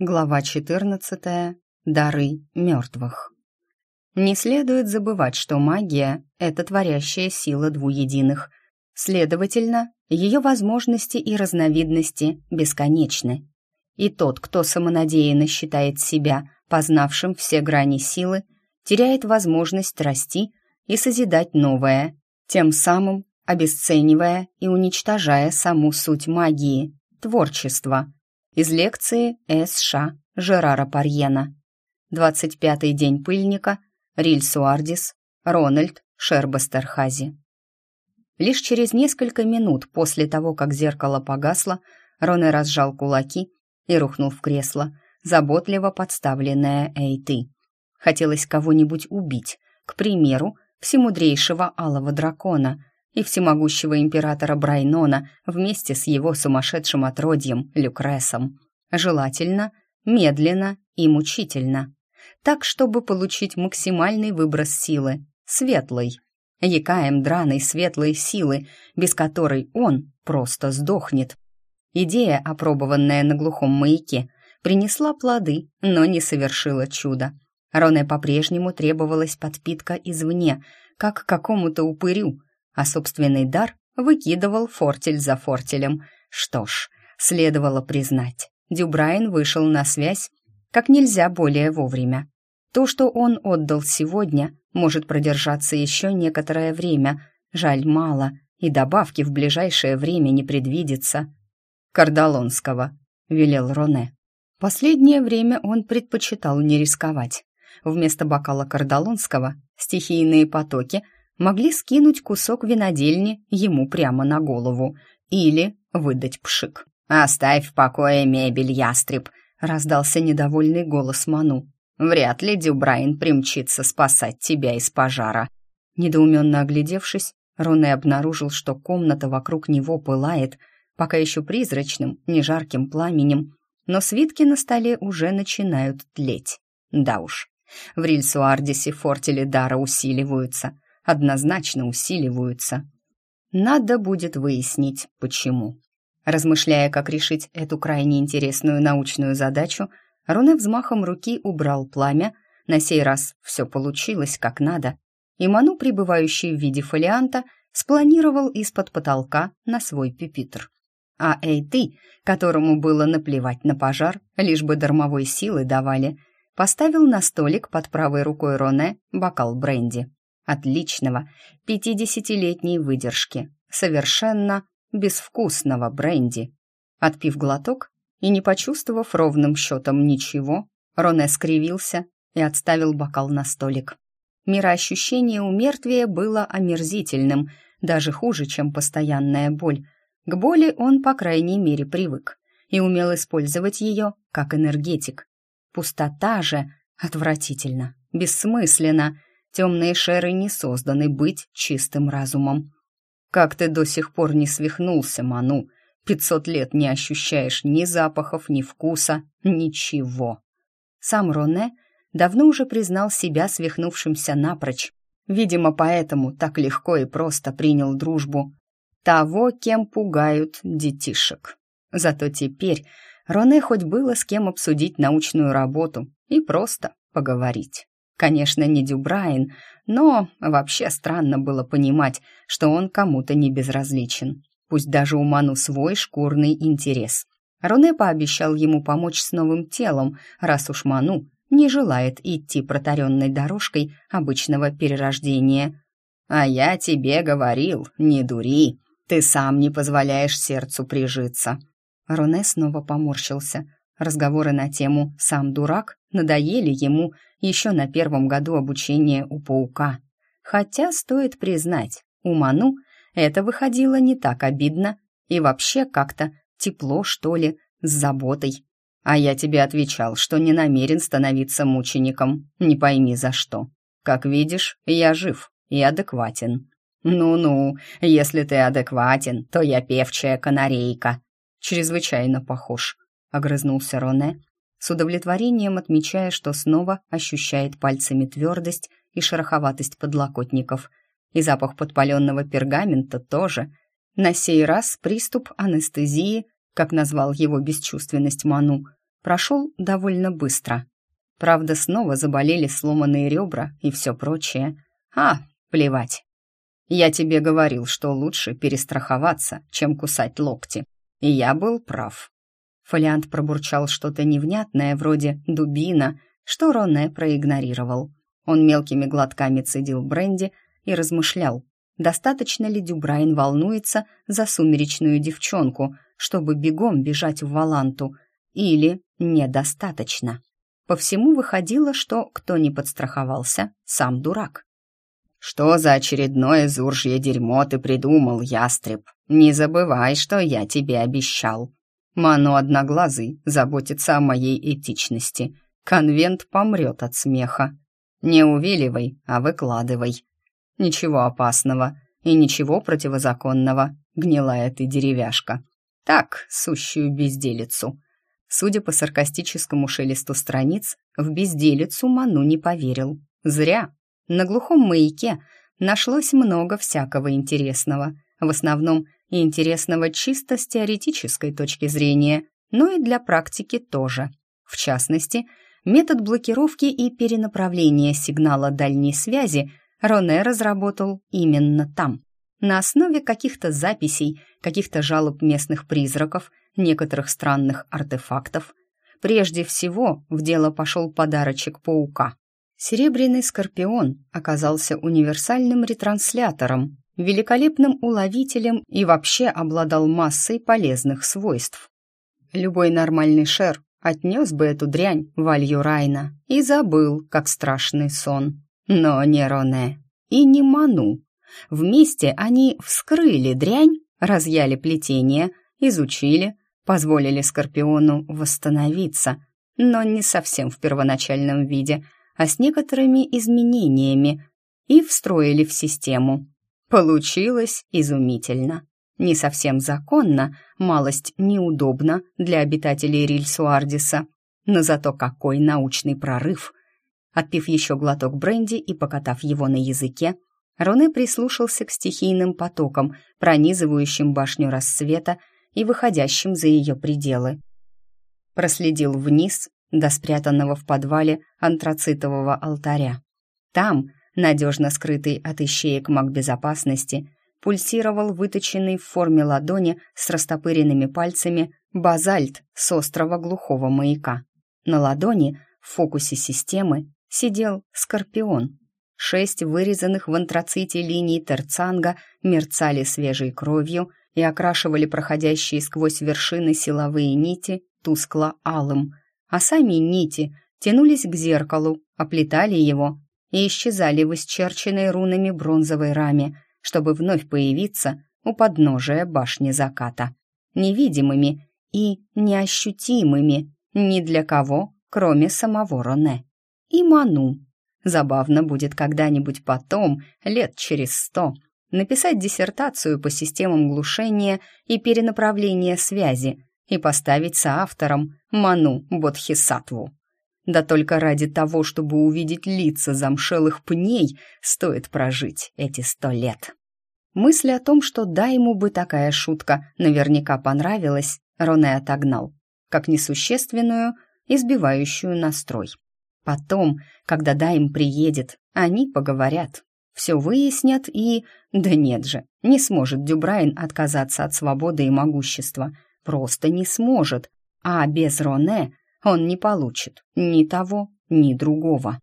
Глава 14. Дары мертвых. Не следует забывать, что магия — это творящая сила двуединых. Следовательно, ее возможности и разновидности бесконечны. И тот, кто самонадеянно считает себя познавшим все грани силы, теряет возможность расти и созидать новое, тем самым обесценивая и уничтожая саму суть магии — творчество — из лекции С.Ш. Жерара Парьена. 25-й день пыльника. Риль Суардис. Рональд Шербастерхази. Лишь через несколько минут после того, как зеркало погасло, Роне разжал кулаки и рухнул в кресло, заботливо подставленное Эйты. Хотелось кого-нибудь убить, к примеру, всемудрейшего алого дракона, и всемогущего императора Брайнона вместе с его сумасшедшим отродьем Люкресом. Желательно, медленно и мучительно. Так, чтобы получить максимальный выброс силы, светлой. Якаем драной светлой силы, без которой он просто сдохнет. Идея, опробованная на глухом маяке, принесла плоды, но не совершила чуда. Роне по-прежнему требовалась подпитка извне, как какому-то упырю, а собственный дар выкидывал фортель за фортелем. Что ж, следовало признать, Дюбрайн вышел на связь как нельзя более вовремя. То, что он отдал сегодня, может продержаться еще некоторое время, жаль мало, и добавки в ближайшее время не предвидится. «Кардалонского», — велел Роне. Последнее время он предпочитал не рисковать. Вместо бокала кардалонского стихийные потоки — могли скинуть кусок винодельни ему прямо на голову или выдать пшик. «Оставь в покое мебель, ястреб!» — раздался недовольный голос Ману. «Вряд ли Дюбрайн примчится спасать тебя из пожара». Недоуменно оглядевшись, Роне обнаружил, что комната вокруг него пылает, пока еще призрачным, не жарким пламенем, но свитки на столе уже начинают тлеть. Да уж, в Рильсуардисе фортели дара усиливаются — однозначно усиливаются. Надо будет выяснить, почему. Размышляя, как решить эту крайне интересную научную задачу, Руне взмахом руки убрал пламя, на сей раз все получилось как надо, и Ману, пребывающий в виде фолианта, спланировал из-под потолка на свой пюпитр. А Эйты, которому было наплевать на пожар, лишь бы дармовой силы давали, поставил на столик под правой рукой Роне бокал бренди отличного, пятидесятилетней выдержки, совершенно безвкусного бренди. Отпив глоток и не почувствовав ровным счетом ничего, Роне скривился и отставил бокал на столик. Мироощущение у мертвия было омерзительным, даже хуже, чем постоянная боль. К боли он, по крайней мере, привык и умел использовать ее как энергетик. Пустота же отвратительно, бессмысленно, Темные шеры не созданы быть чистым разумом. Как ты до сих пор не свихнулся, Ману? Пятьсот лет не ощущаешь ни запахов, ни вкуса, ничего. Сам Роне давно уже признал себя свихнувшимся напрочь. Видимо, поэтому так легко и просто принял дружбу того, кем пугают детишек. Зато теперь Роне хоть было с кем обсудить научную работу и просто поговорить. Конечно, не Дюбрайн, но вообще странно было понимать, что он кому-то не безразличен. Пусть даже у Ману свой шкурный интерес. Роне пообещал ему помочь с новым телом, раз уж Ману не желает идти протаренной дорожкой обычного перерождения. «А я тебе говорил, не дури, ты сам не позволяешь сердцу прижиться». Роне снова поморщился. Разговоры на тему «сам дурак» надоели ему еще на первом году обучения у паука. Хотя, стоит признать, у Ману это выходило не так обидно и вообще как-то тепло, что ли, с заботой. А я тебе отвечал, что не намерен становиться мучеником, не пойми за что. Как видишь, я жив и адекватен. Ну-ну, если ты адекватен, то я певчая канарейка. Чрезвычайно похож, огрызнулся Роне, с удовлетворением отмечая, что снова ощущает пальцами твердость и шероховатость подлокотников. И запах подпаленного пергамента тоже. На сей раз приступ анестезии, как назвал его бесчувственность Ману, прошел довольно быстро. Правда, снова заболели сломанные ребра и все прочее. А, плевать. Я тебе говорил, что лучше перестраховаться, чем кусать локти. И я был прав. Фолиант пробурчал что-то невнятное, вроде «дубина», что Роне проигнорировал. Он мелкими глотками цедил бренди и размышлял, достаточно ли Дюбрайн волнуется за сумеречную девчонку, чтобы бегом бежать в Валанту, или недостаточно. По всему выходило, что кто не подстраховался, сам дурак. «Что за очередное зуржье дерьмо ты придумал, ястреб? Не забывай, что я тебе обещал. Ману Одноглазый заботится о моей этичности. Конвент помрет от смеха. Не увиливай, а выкладывай. Ничего опасного и ничего противозаконного, гнилая ты деревяшка. Так, сущую безделицу». Судя по саркастическому шелесту страниц, в безделицу Ману не поверил. Зря. На глухом маяке нашлось много всякого интересного. В основном и интересного чисто с теоретической точки зрения, но и для практики тоже. В частности, метод блокировки и перенаправления сигнала дальней связи Роне разработал именно там. На основе каких-то записей, каких-то жалоб местных призраков, некоторых странных артефактов. Прежде всего в дело пошел подарочек паука. Серебряный скорпион оказался универсальным ретранслятором, великолепным уловителем и вообще обладал массой полезных свойств. Любой нормальный шер отнес бы эту дрянь в Альюрайна и забыл, как страшный сон. Но не Роне и не Ману. Вместе они вскрыли дрянь, разъяли плетение, изучили, позволили Скорпиону восстановиться, но не совсем в первоначальном виде, а с некоторыми изменениями, и встроили в систему. Получилось изумительно. Не совсем законно, малость неудобно для обитателей Рильсуардиса, но зато какой научный прорыв! Отпив еще глоток бренди и покатав его на языке, Роне прислушался к стихийным потокам, пронизывающим башню рассвета и выходящим за ее пределы. Проследил вниз до спрятанного в подвале антрацитового алтаря. Там, надежно скрытый от ищеек маг безопасности, пульсировал выточенный в форме ладони с растопыренными пальцами базальт с острова глухого маяка. На ладони, в фокусе системы, сидел скорпион. Шесть вырезанных в антраците линий терцанга мерцали свежей кровью и окрашивали проходящие сквозь вершины силовые нити тускло-алым, а сами нити тянулись к зеркалу, оплетали его и исчезали в исчерченной рунами бронзовой раме, чтобы вновь появиться у подножия башни заката. Невидимыми и неощутимыми ни для кого, кроме самого Роне. И Ману. Забавно будет когда-нибудь потом, лет через сто, написать диссертацию по системам глушения и перенаправления связи и поставить соавтором Ману Бодхисаттву. Да только ради того, чтобы увидеть лица замшелых пней, стоит прожить эти сто лет. Мысль о том, что да, ему бы такая шутка наверняка понравилась, Роне отогнал, как несущественную, избивающую настрой. Потом, когда Дайм приедет, они поговорят, все выяснят и... Да нет же, не сможет Дюбрайн отказаться от свободы и могущества. Просто не сможет. А без Роне он не получит ни того, ни другого.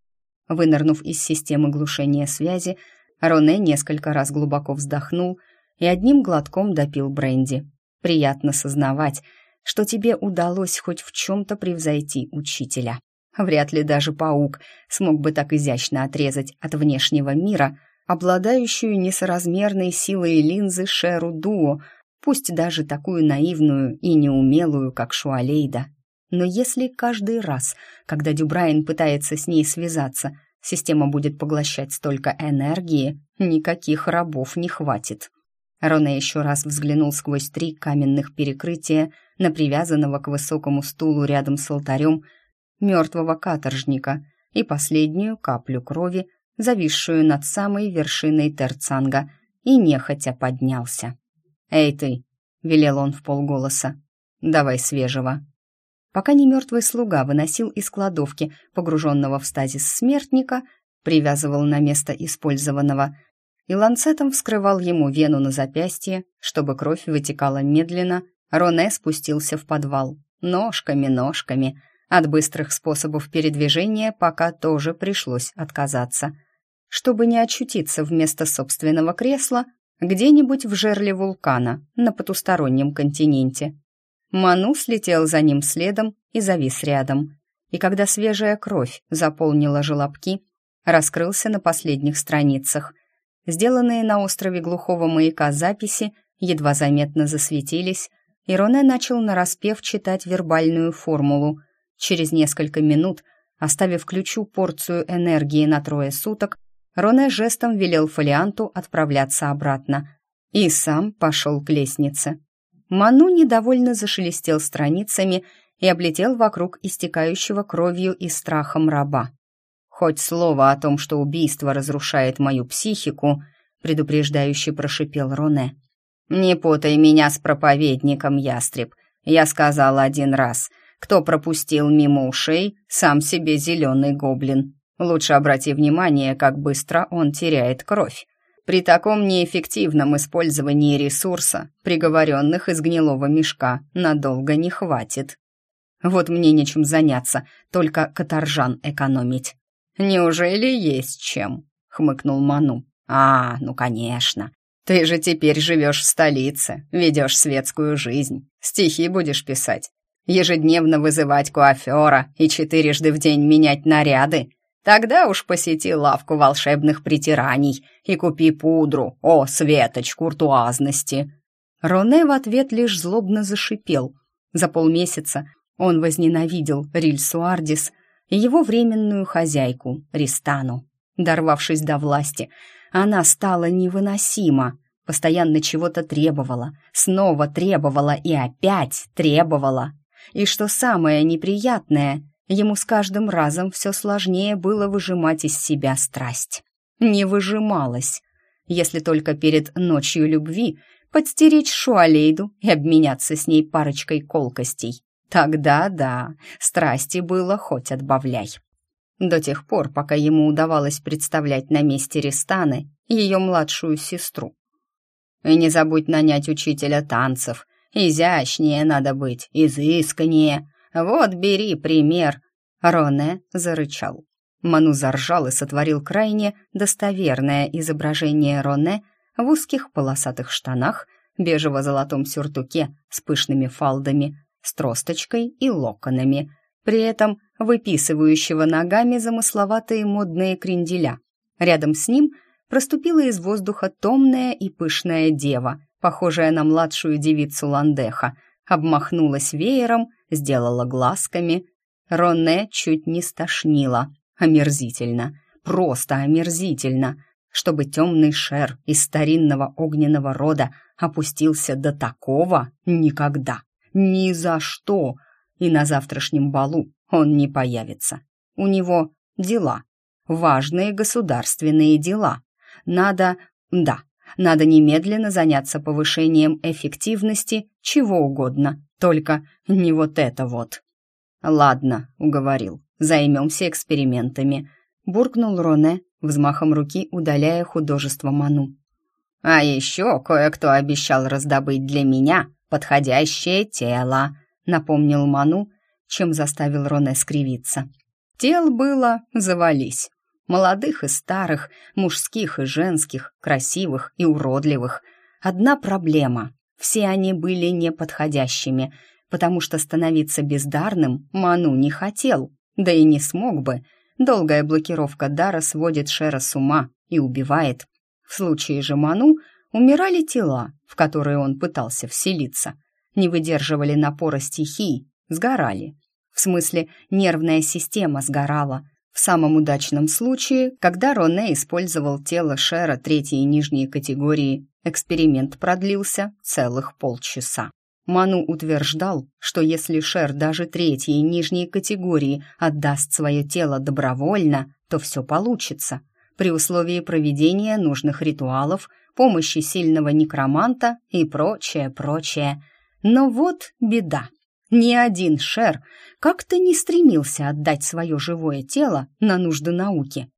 Вынырнув из системы глушения связи, Роне несколько раз глубоко вздохнул и одним глотком допил бренди. Приятно сознавать, что тебе удалось хоть в чем-то превзойти учителя. Вряд ли даже паук смог бы так изящно отрезать от внешнего мира обладающую несоразмерной силой линзы Шеру Дуо, пусть даже такую наивную и неумелую, как Шуалейда. Но если каждый раз, когда Дюбрайн пытается с ней связаться, система будет поглощать столько энергии, никаких рабов не хватит. Роне еще раз взглянул сквозь три каменных перекрытия на привязанного к высокому стулу рядом с алтарем мертвого каторжника и последнюю каплю крови, зависшую над самой вершиной терцанга, и нехотя поднялся. «Эй ты!» — велел он в полголоса. «Давай свежего». Пока не мертвый слуга выносил из кладовки погруженного в стазис смертника, привязывал на место использованного и ланцетом вскрывал ему вену на запястье, чтобы кровь вытекала медленно, Роне спустился в подвал. Ножками, ножками. От быстрых способов передвижения пока тоже пришлось отказаться. Чтобы не очутиться вместо собственного кресла где-нибудь в жерле вулкана на потустороннем континенте. Ману слетел за ним следом и завис рядом. И когда свежая кровь заполнила желобки, раскрылся на последних страницах. Сделанные на острове глухого маяка записи едва заметно засветились, и Роне начал нараспев читать вербальную формулу. Через несколько минут, оставив ключу порцию энергии на трое суток, Роне жестом велел фолианту отправляться обратно и сам пошел к лестнице. Ману недовольно зашелестел страницами и облетел вокруг истекающего кровью и страхом раба. «Хоть слово о том, что убийство разрушает мою психику», предупреждающе прошипел Роне. «Не путай меня с проповедником, ястреб. Я сказал один раз, кто пропустил мимо ушей, сам себе зеленый гоблин. Лучше обрати внимание, как быстро он теряет кровь. При таком неэффективном использовании ресурса приговоренных из гнилого мешка надолго не хватит. Вот мне нечем заняться, только каторжан экономить. «Неужели есть чем?» — хмыкнул Ману. «А, ну, конечно. Ты же теперь живешь в столице, ведешь светскую жизнь, стихи будешь писать, ежедневно вызывать куафера и четырежды в день менять наряды. Тогда уж посети лавку волшебных притираний и купи пудру, о, светоч куртуазности». Роне в ответ лишь злобно зашипел. За полмесяца он возненавидел Риль Суардис — и его временную хозяйку, Ристану. Дорвавшись до власти, она стала невыносима, постоянно чего-то требовала, снова требовала и опять требовала. И что самое неприятное, ему с каждым разом все сложнее было выжимать из себя страсть. Не выжималась, если только перед ночью любви подстеречь Шуалейду и обменяться с ней парочкой колкостей. Тогда да, страсти было хоть отбавляй. До тех пор, пока ему удавалось представлять на месте Ристаны ее младшую сестру. И не забудь нанять учителя танцев. Изящнее надо быть, изысканнее. Вот бери пример. Роне зарычал. Ману заржал и сотворил крайне достоверное изображение Роне в узких полосатых штанах, бежево-золотом сюртуке с пышными фалдами, с тросточкой и локонами, при этом выписывающего ногами замысловатые модные кренделя. Рядом с ним проступила из воздуха томная и пышная дева, похожая на младшую девицу Ландеха, обмахнулась веером, сделала глазками. Ронне чуть не стошнила. Омерзительно, просто омерзительно, чтобы темный шер из старинного огненного рода опустился до такого никогда. Ни за что. И на завтрашнем балу он не появится. У него дела. Важные государственные дела. Надо... Да, надо немедленно заняться повышением эффективности чего угодно, только не вот это вот. «Ладно», — уговорил, — «займемся экспериментами», — буркнул Роне, взмахом руки удаляя художество Ману. «А еще кое-кто обещал раздобыть для меня подходящее тело», — напомнил Ману, чем заставил Роне скривиться. Тел было завались. Молодых и старых, мужских и женских, красивых и уродливых. Одна проблема — все они были неподходящими, потому что становиться бездарным Ману не хотел, да и не смог бы. Долгая блокировка дара сводит Шера с ума и убивает. В случае же Ману умирали тела, в которые он пытался вселиться, не выдерживали напора стихий, сгорали. В смысле, нервная система сгорала. В самом удачном случае, когда Роне использовал тело Шера третьей нижней категории, эксперимент продлился целых полчаса. Ману утверждал, что если Шер даже третьей нижней категории отдаст свое тело добровольно, то все получится, при условии проведения нужных ритуалов – помощи сильного некроманта и прочее, прочее. Но вот беда. ни один шер как-то не стремился отдать свое живое тело на нужды науки,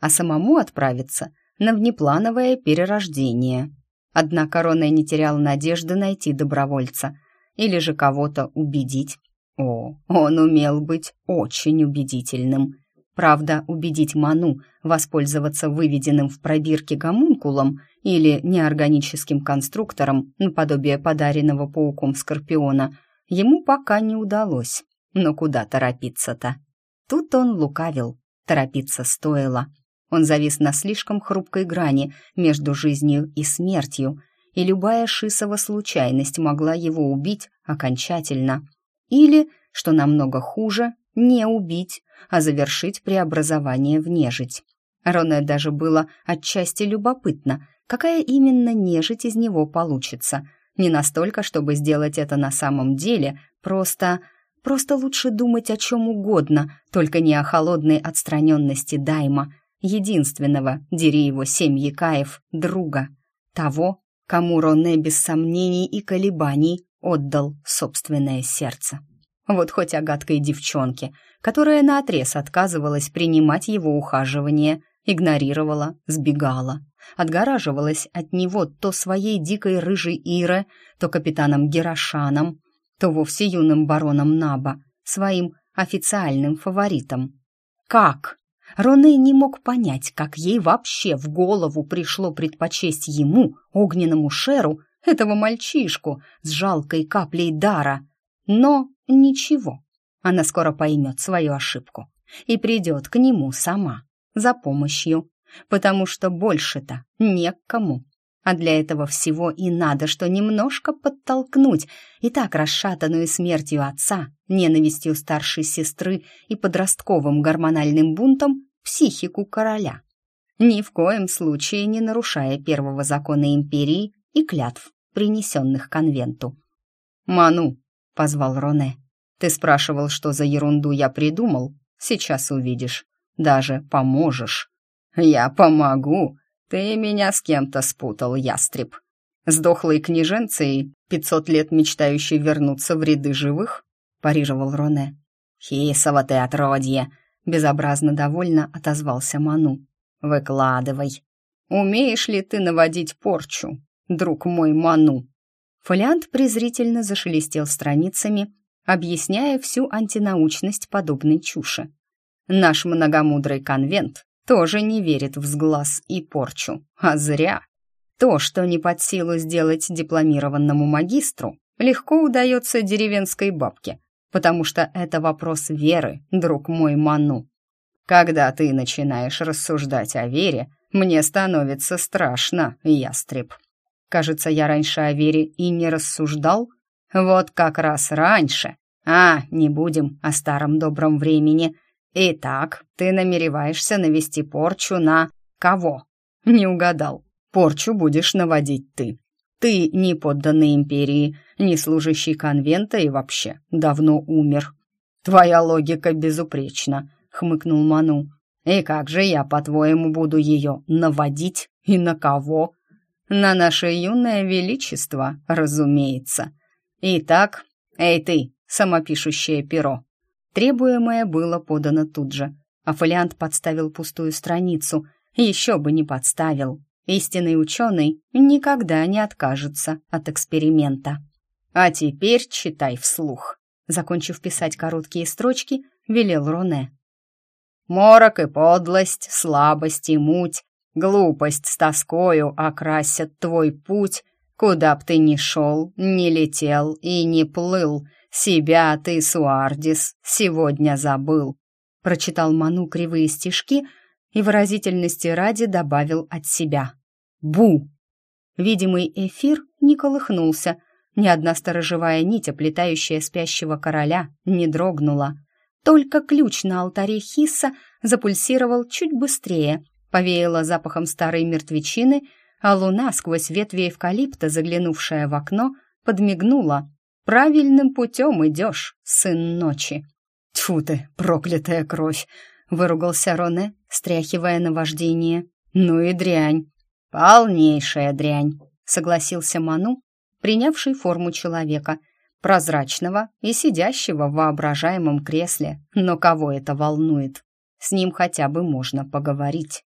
а самому отправиться на внеплановое перерождение. Однако Роне не терял надежды найти добровольца или же кого-то убедить. О, он умел быть очень убедительным. Правда, убедить Ману воспользоваться выведенным в пробирке гомункулом или неорганическим конструктором наподобие подаренного пауком Скорпиона ему пока не удалось. Но куда торопиться-то? Тут он лукавил. Торопиться стоило. Он завис на слишком хрупкой грани между жизнью и смертью, и любая шисова случайность могла его убить окончательно. Или, что намного хуже, не убить, а завершить преобразование в нежить. Роне даже было отчасти любопытно, какая именно нежить из него получится. Не настолько, чтобы сделать это на самом деле, просто... Просто лучше думать о чем угодно, только не о холодной отстраненности Дайма, единственного, дери его семь якаев, друга, того, кому Роне без сомнений и колебаний отдал собственное сердце. Вот хоть о гадкой девчонке, которая наотрез отказывалась принимать его ухаживание, игнорировала, сбегала, отгораживалась от него то своей дикой рыжей Ире, то капитаном Герошаном, то вовсе юным бароном Наба, своим официальным фаворитом. Как? Роне не мог понять, как ей вообще в голову пришло предпочесть ему, огненному шеру, этого мальчишку с жалкой каплей дара. Но ничего, она скоро поймет свою ошибку и придет к нему сама, за помощью, потому что больше-то не к кому. А для этого всего и надо, что немножко подтолкнуть и так расшатанную смертью отца, ненавистью старшей сестры и подростковым гормональным бунтом психику короля. Ни в коем случае не нарушая первого закона империи и клятв, принесенных конвенту. «Ману», — позвал Роне, — «ты спрашивал, что за ерунду я придумал? Сейчас увидишь. Даже поможешь». «Я помогу», «Ты меня с кем-то спутал, ястреб. С дохлой княженцей, пятьсот лет мечтающей вернуться в ряды живых?» — парировал Роне. «Хисово ты отродье!» — безобразно довольно отозвался Ману. «Выкладывай. Умеешь ли ты наводить порчу, друг мой Ману?» Фолиант презрительно зашелестел страницами, объясняя всю антинаучность подобной чуши. Наш многомудрый конвент тоже не верит в сглаз и порчу, а зря. То, что не под силу сделать дипломированному магистру, легко удается деревенской бабке, потому что это вопрос веры, друг мой Ману. Когда ты начинаешь рассуждать о вере, мне становится страшно, ястреб. Кажется, я раньше о вере и не рассуждал. Вот как раз раньше. А, не будем о старом добром времени — «Итак, ты намереваешься навести порчу на кого?» «Не угадал. Порчу будешь наводить ты. Ты не подданный империи, не служащий конвента и вообще давно умер». «Твоя логика безупречна», — хмыкнул Ману. «И как же я, по-твоему, буду ее наводить и на кого?» «На наше юное величество, разумеется. Итак, эй ты, самопишущее перо, Требуемое было подано тут же, а фолиант подставил пустую страницу. Еще бы не подставил. Истинный ученый никогда не откажется от эксперимента. А теперь читай вслух. Закончив писать короткие строчки, велел Роне. Морок и подлость, слабость и муть, глупость с тоскою окрасят твой путь, куда б ты ни шел, ни летел и не плыл — «Себя ты, Суардис, сегодня забыл», — прочитал Ману кривые стишки и выразительности ради добавил от себя. «Бу!» Видимый эфир не колыхнулся, ни одна сторожевая нить, оплетающая спящего короля, не дрогнула. Только ключ на алтаре Хисса запульсировал чуть быстрее, повеяло запахом старой мертвечины, а луна, сквозь ветви эвкалипта, заглянувшая в окно, подмигнула, Правильным путем идешь, сын ночи. Тьфу ты, проклятая кровь! Выругался Роне, стряхивая наваждение. Ну и дрянь. Полнейшая дрянь, согласился Ману, принявший форму человека. прозрачного и сидящего в воображаемом кресле. Но кого это волнует? С ним хотя бы можно поговорить.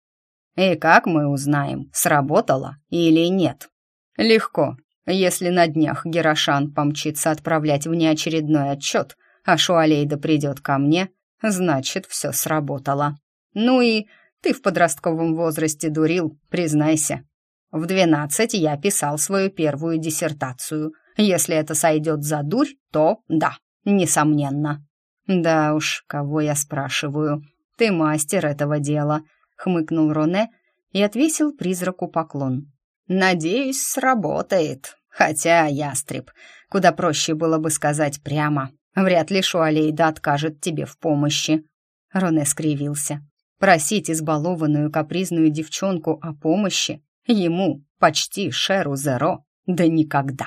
И как мы узнаем, сработало или нет? Легко. Если на днях Герошан помчится отправлять внеочередной отчет, а Шуалейда придет ко мне, значит, все сработало. Ну и ты в подростковом возрасте дурил, признайся. В двенадцать я писал свою первую диссертацию. Если это сойдет за дурь, то да, несомненно. Да уж, кого я спрашиваю. Ты мастер этого дела, хмыкнул Роне и отвесил призраку поклон. Надеюсь, сработает. Хотя, ястреб, куда проще было бы сказать прямо. Вряд ли Шуалейда откажет тебе в помощи. Роне скривился. Просить избалованную капризную девчонку о помощи ему, почти Шеру Зеро, да никогда.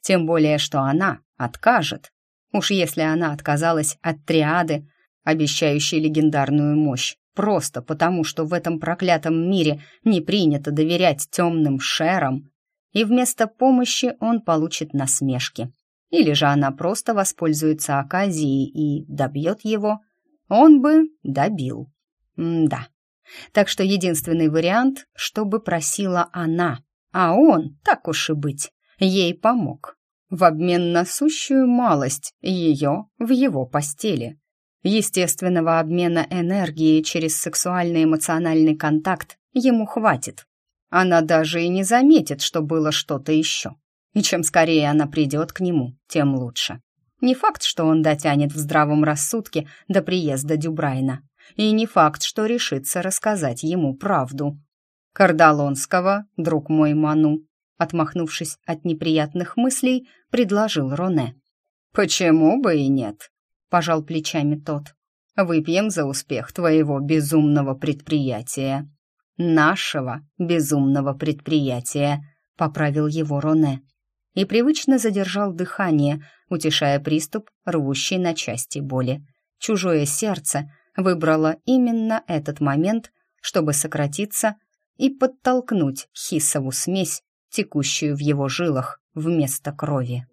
Тем более, что она откажет. Уж если она отказалась от триады, обещающей легендарную мощь, просто потому, что в этом проклятом мире не принято доверять темным шерам, и вместо помощи он получит насмешки. Или же она просто воспользуется оказией и добьет его, он бы добил. Да. Так что единственный вариант, чтобы просила она, а он, так уж и быть, ей помог. В обмен на сущую малость ее в его постели. Естественного обмена энергии через сексуально-эмоциональный контакт ему хватит. Она даже и не заметит, что было что-то еще. И чем скорее она придет к нему, тем лучше. Не факт, что он дотянет в здравом рассудке до приезда Дюбрайна. И не факт, что решится рассказать ему правду. «Кардалонского, друг мой Ману», отмахнувшись от неприятных мыслей, предложил Роне. «Почему бы и нет?» Пожал плечами тот. Выпьем за успех твоего безумного предприятия. Нашего безумного предприятия, поправил его Роне. И привычно задержал дыхание, утешая приступ, рвущий на части боли. Чужое сердце выбрало именно этот момент, чтобы сократиться и подтолкнуть хисову смесь, текущую в его жилах, вместо крови.